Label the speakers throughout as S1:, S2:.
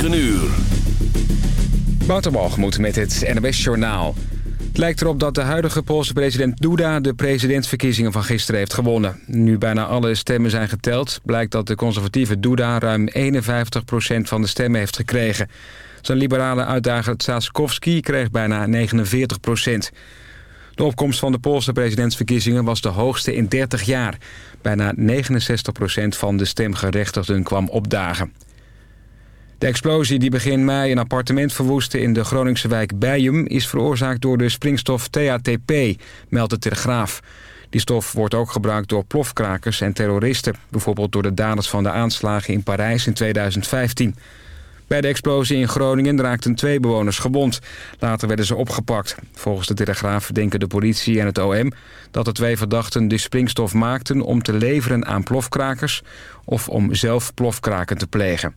S1: 9 uur.
S2: Met het NWS Journaal. Het lijkt erop dat de huidige Poolse president Duda de presidentsverkiezingen van gisteren heeft gewonnen. Nu bijna alle stemmen zijn geteld, blijkt dat de conservatieve Duda ruim 51% van de stemmen heeft gekregen. Zijn liberale uitdager Tsaskowski kreeg bijna 49% De opkomst van de Poolse presidentsverkiezingen was de hoogste in 30 jaar. Bijna 69% van de stemgerechtigden kwam opdagen. De explosie die begin mei een appartement verwoestte in de Groningse wijk Bijum... is veroorzaakt door de springstof THTP, meldt de Telegraaf. Die stof wordt ook gebruikt door plofkrakers en terroristen. Bijvoorbeeld door de daders van de aanslagen in Parijs in 2015. Bij de explosie in Groningen raakten twee bewoners gewond. Later werden ze opgepakt. Volgens de Telegraaf denken de politie en het OM... dat de twee verdachten de springstof maakten om te leveren aan plofkrakers... of om zelf plofkraken te plegen.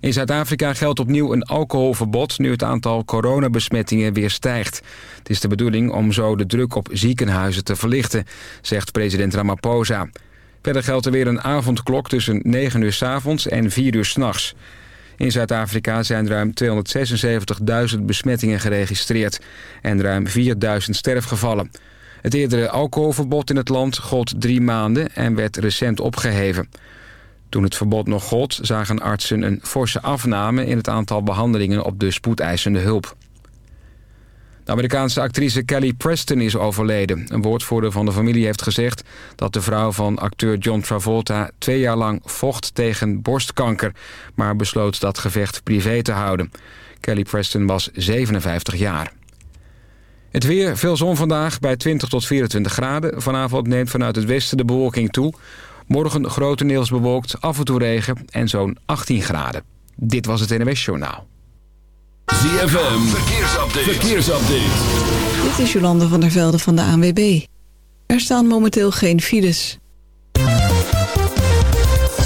S2: In Zuid-Afrika geldt opnieuw een alcoholverbod nu het aantal coronabesmettingen weer stijgt. Het is de bedoeling om zo de druk op ziekenhuizen te verlichten, zegt president Ramaphosa. Verder geldt er weer een avondklok tussen 9 uur s avonds en 4 uur s'nachts. In Zuid-Afrika zijn ruim 276.000 besmettingen geregistreerd en ruim 4.000 sterfgevallen. Het eerdere alcoholverbod in het land gold drie maanden en werd recent opgeheven. Toen het verbod nog gold, zagen artsen een forse afname... in het aantal behandelingen op de spoedeisende hulp. De Amerikaanse actrice Kelly Preston is overleden. Een woordvoerder van de familie heeft gezegd... dat de vrouw van acteur John Travolta twee jaar lang vocht tegen borstkanker... maar besloot dat gevecht privé te houden. Kelly Preston was 57 jaar. Het weer, veel zon vandaag bij 20 tot 24 graden. Vanavond neemt vanuit het westen de bewolking toe. Morgen grotendeels bewolkt, af en toe regen en zo'n 18 graden. Dit was het NWS Journaal.
S1: ZFM, verkeersupdate. verkeersupdate.
S3: Dit is Jolande van der Velde van de ANWB. Er staan momenteel geen files.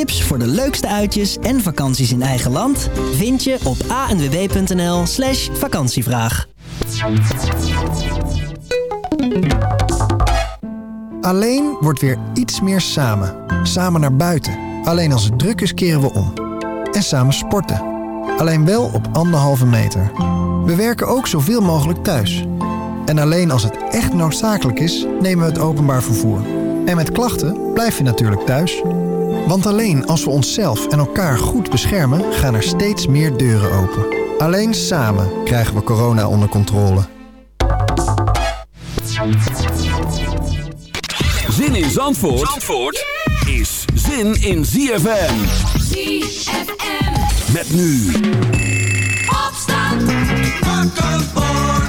S4: Tips voor de leukste uitjes en vakanties in eigen land... vind je op anwb.nl slash vakantievraag.
S5: Alleen wordt weer iets meer samen. Samen naar buiten. Alleen als het druk is keren we om. En samen sporten. Alleen wel op anderhalve meter. We werken ook zoveel mogelijk thuis. En alleen als het echt noodzakelijk is, nemen we het openbaar vervoer. En met klachten blijf je natuurlijk thuis. Want alleen als we onszelf en elkaar goed beschermen, gaan er steeds meer deuren open. Alleen samen krijgen we corona onder controle.
S1: Zin in Zandvoort, Zandvoort is zin in ZFM.
S6: ZFM.
S1: Met nu.
S6: Opstand. Wakker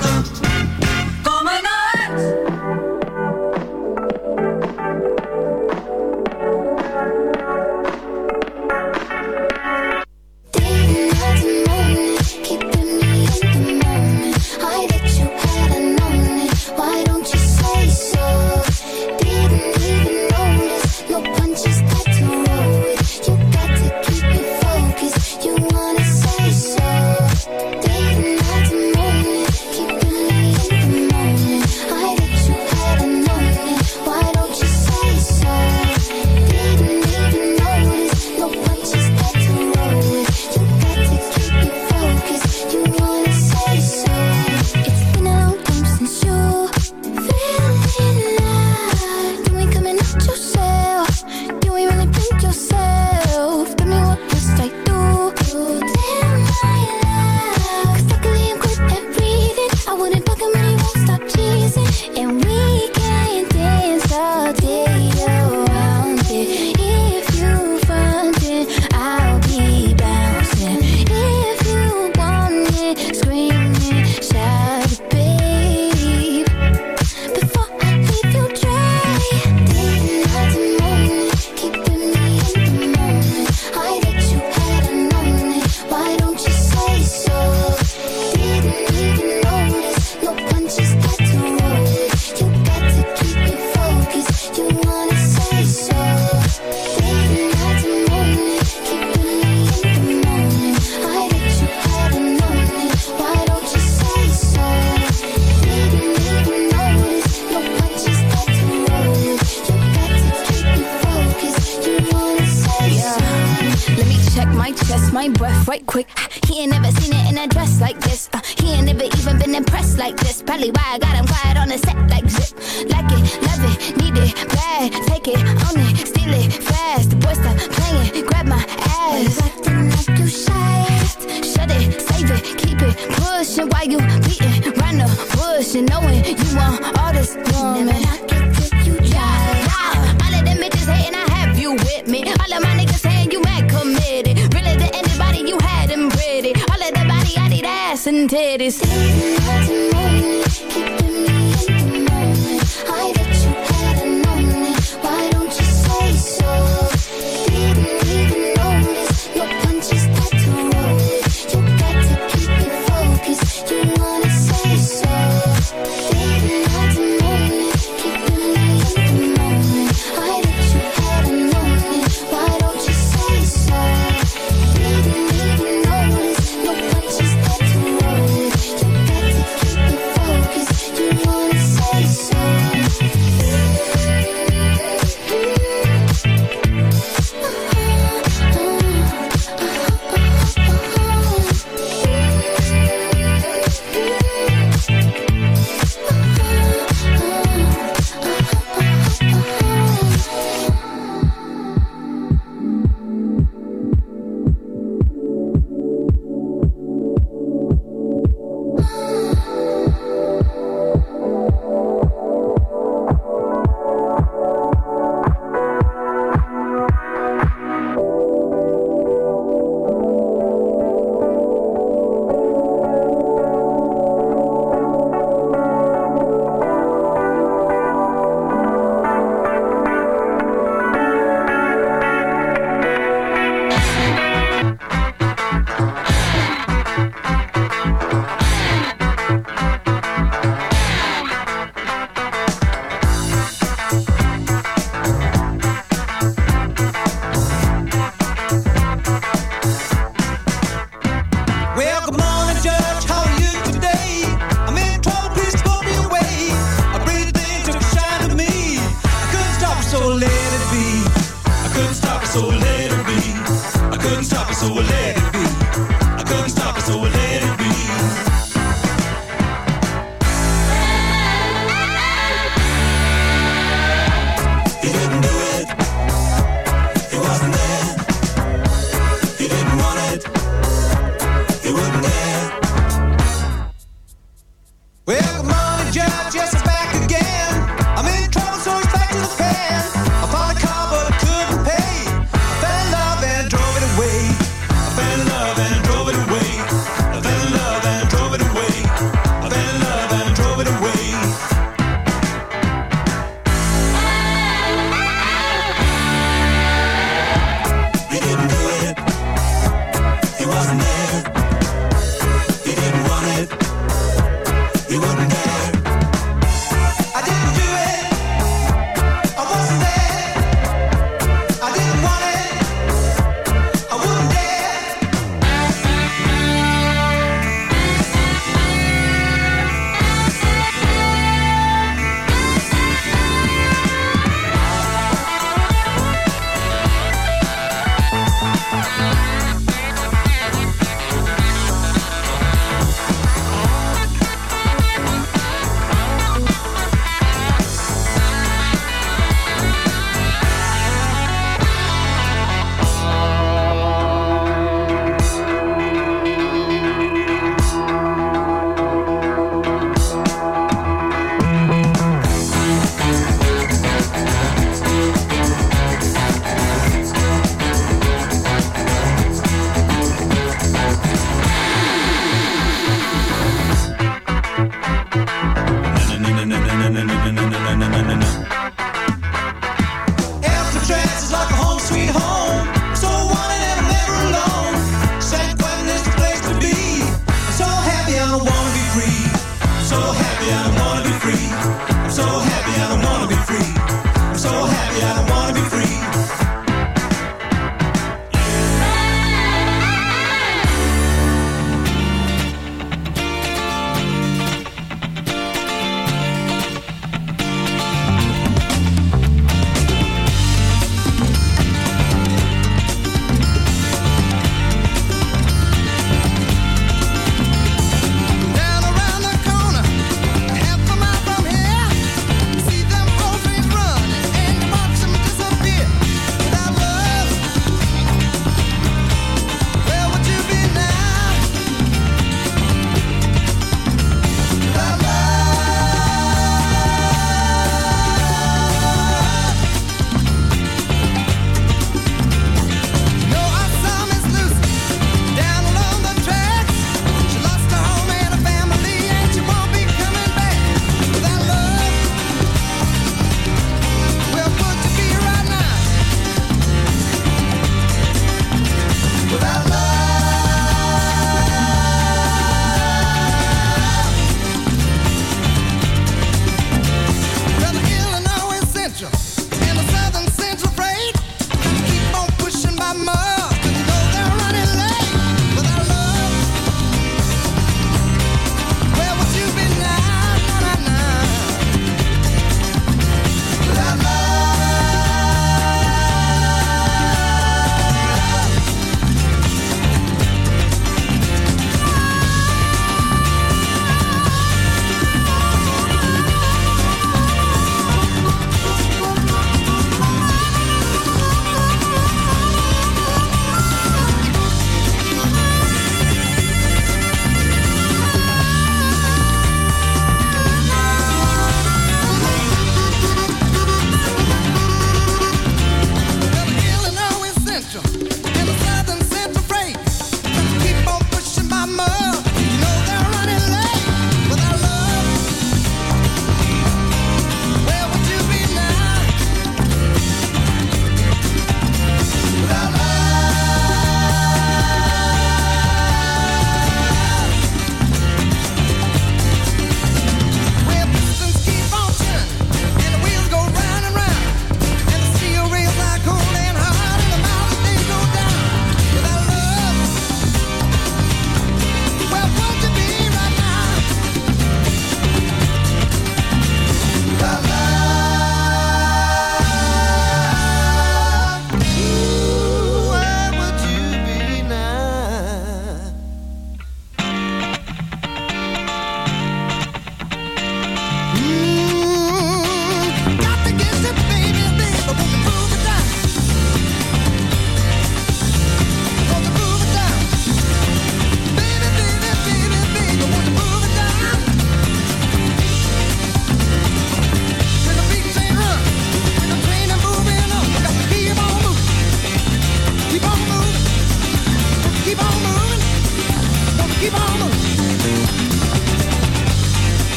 S7: take it, own it, steal it fast. The boy stop playing, grab my ass. Acting like you shy. Shut it, save it, keep it pushing while you beating around the bush and knowing you want all this woman. I you, All of them hating, I have you with me. All of my niggas saying you committed. Really anybody you had them pretty. All of that body, I need ass and titties.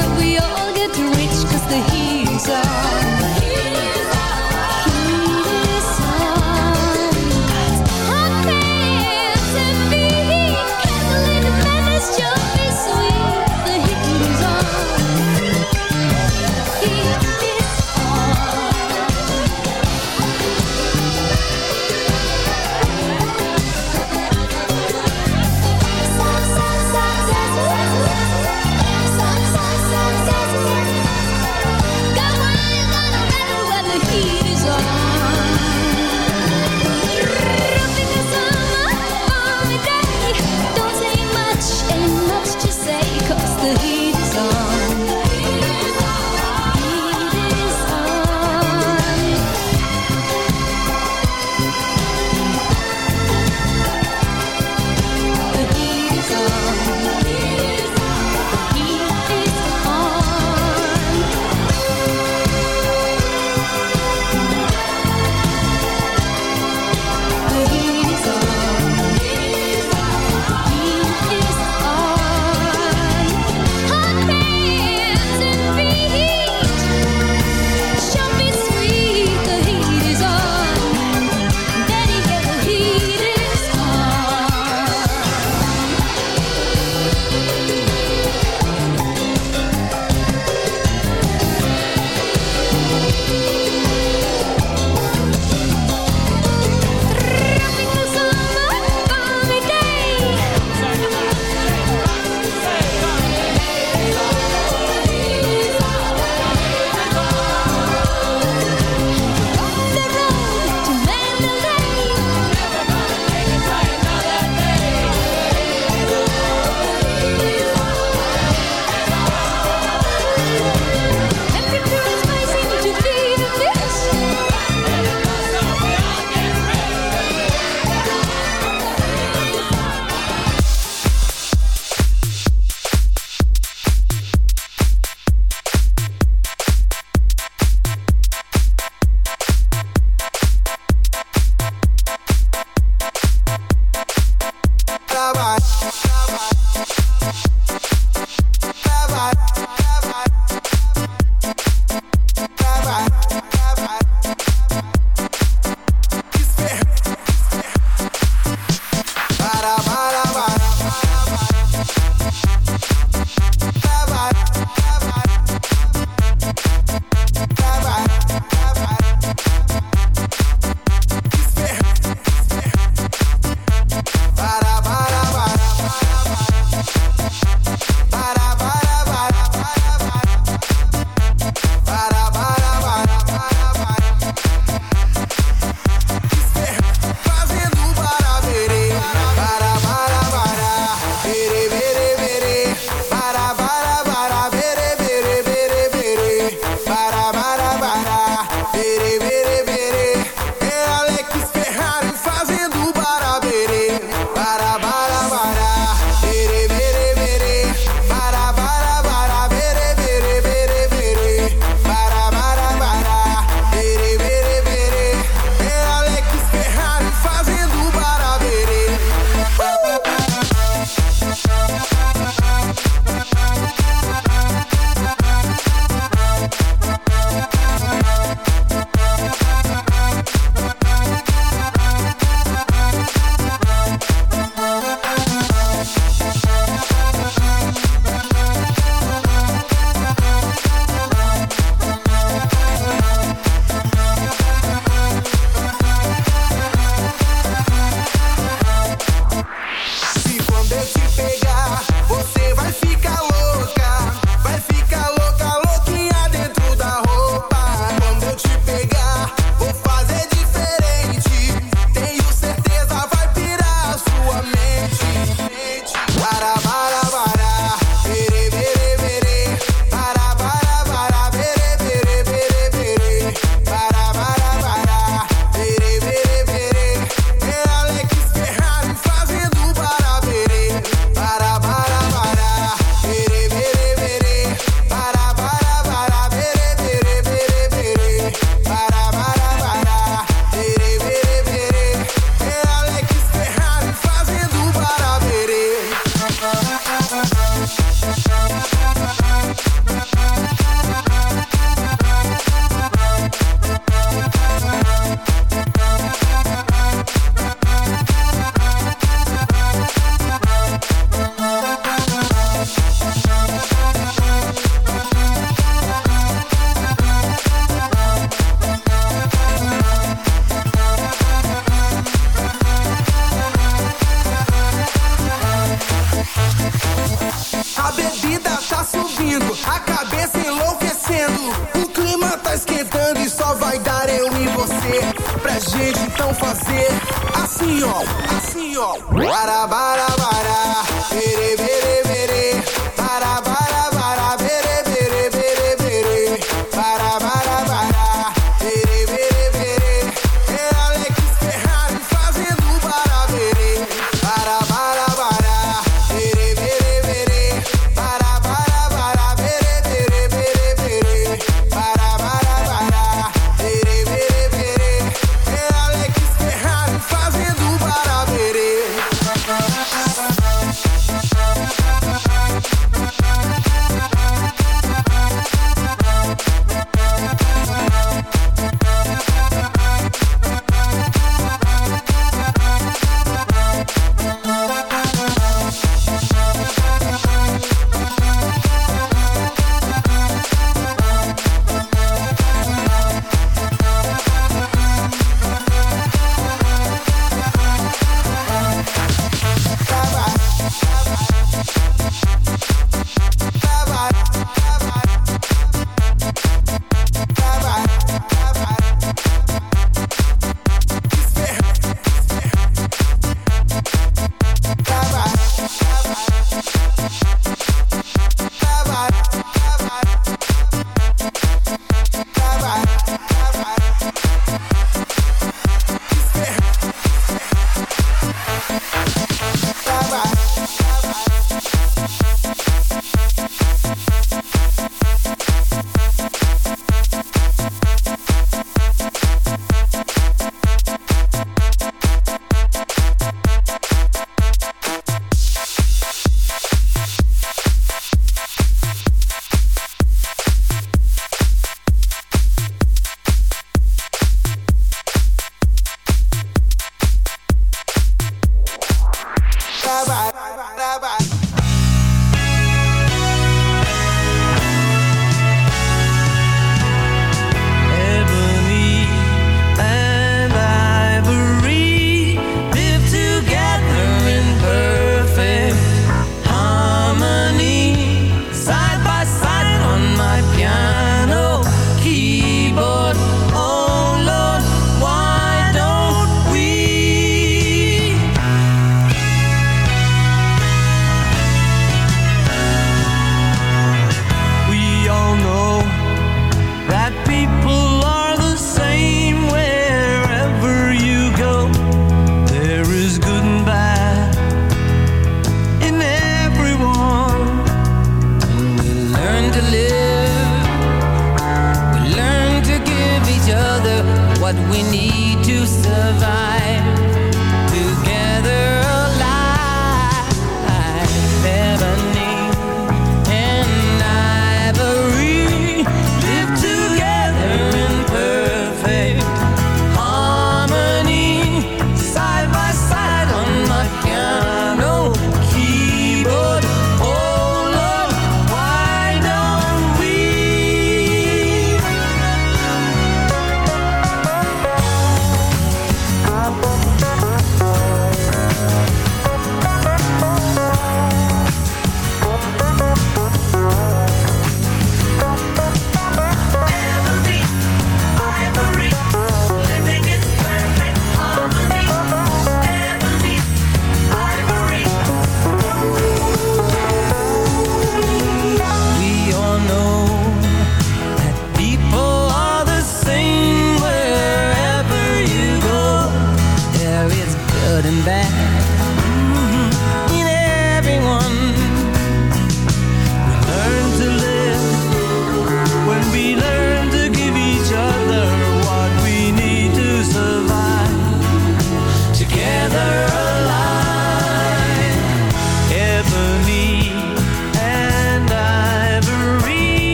S6: that we all get to
S8: reach assim ó, assim ó. Bara, bara, bara, bere, bere, bere.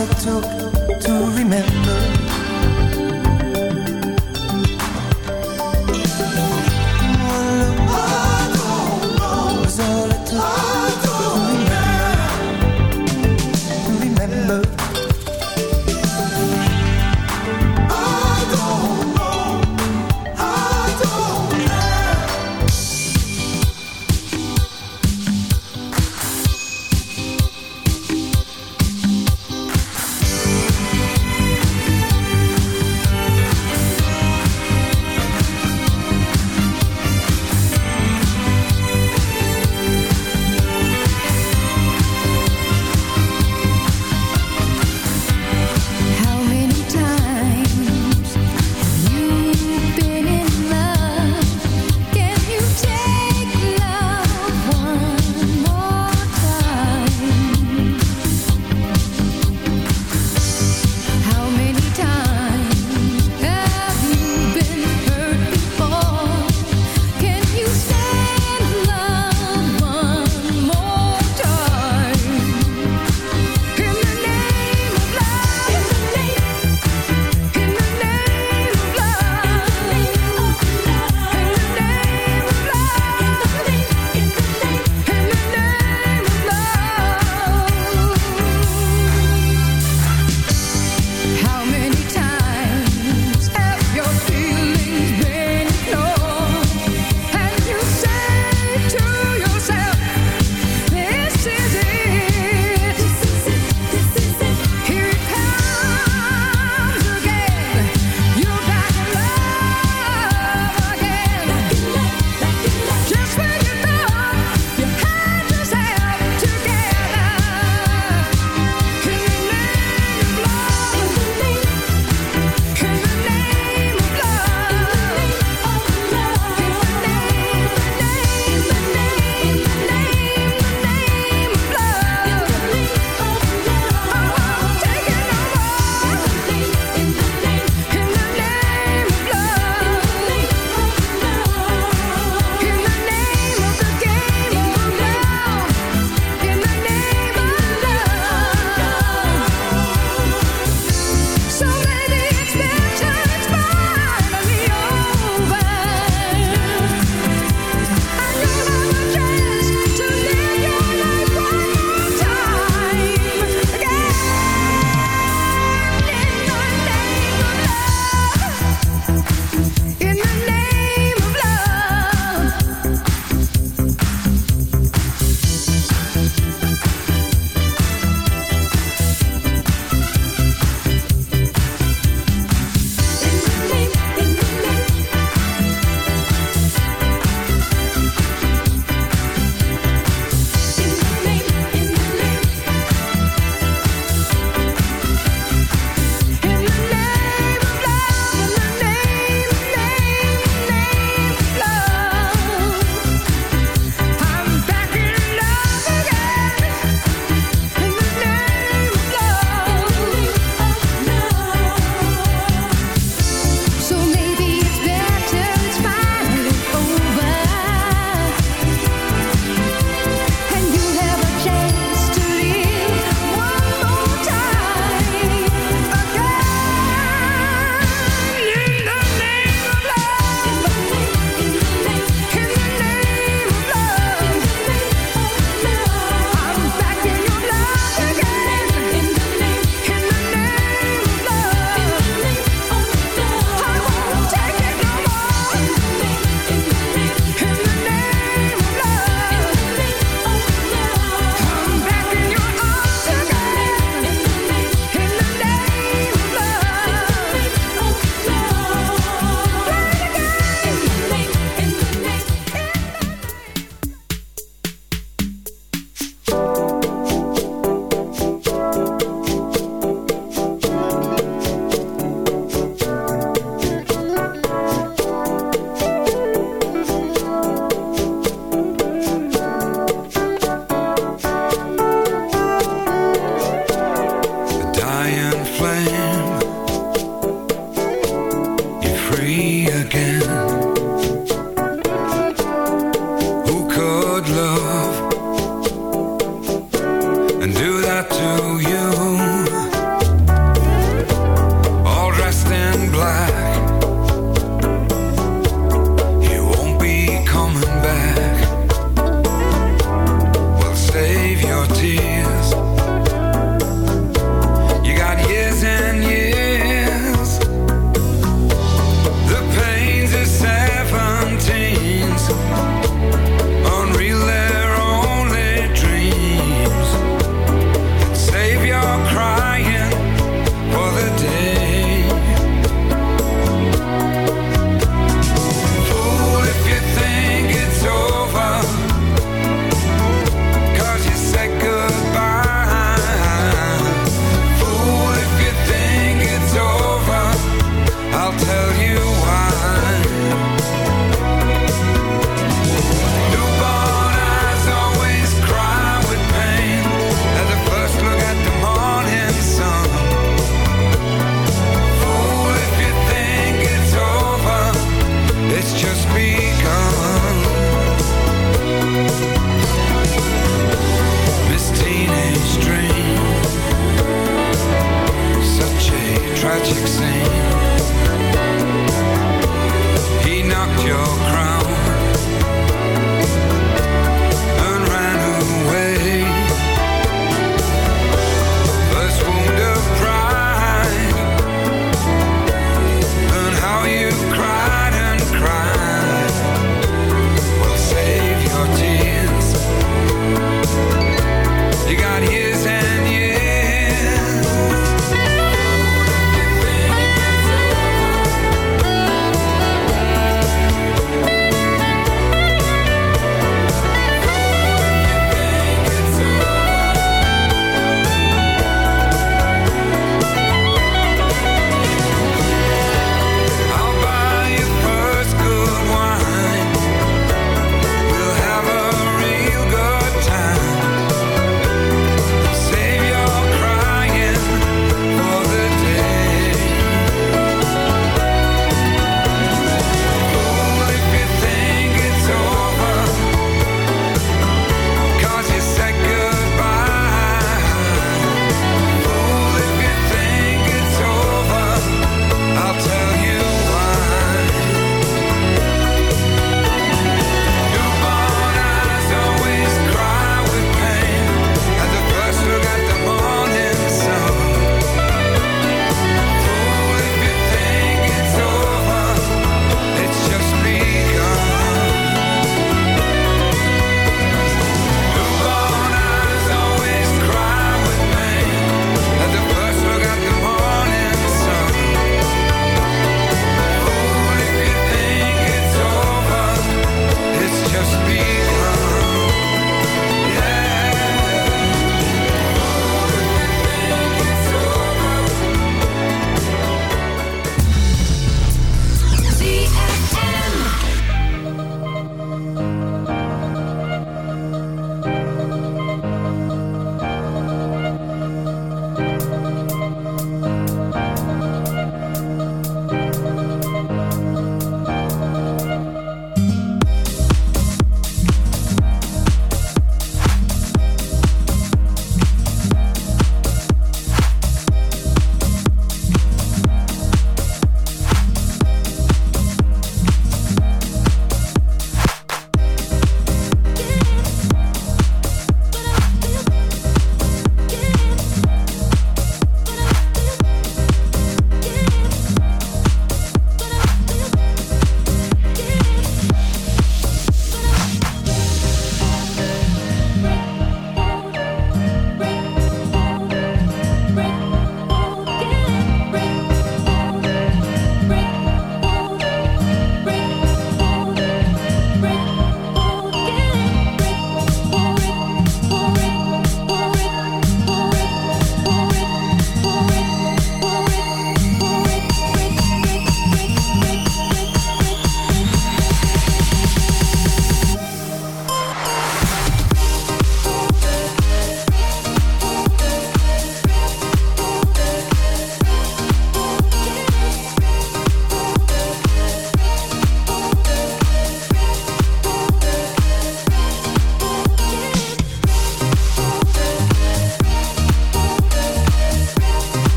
S9: It took to remember.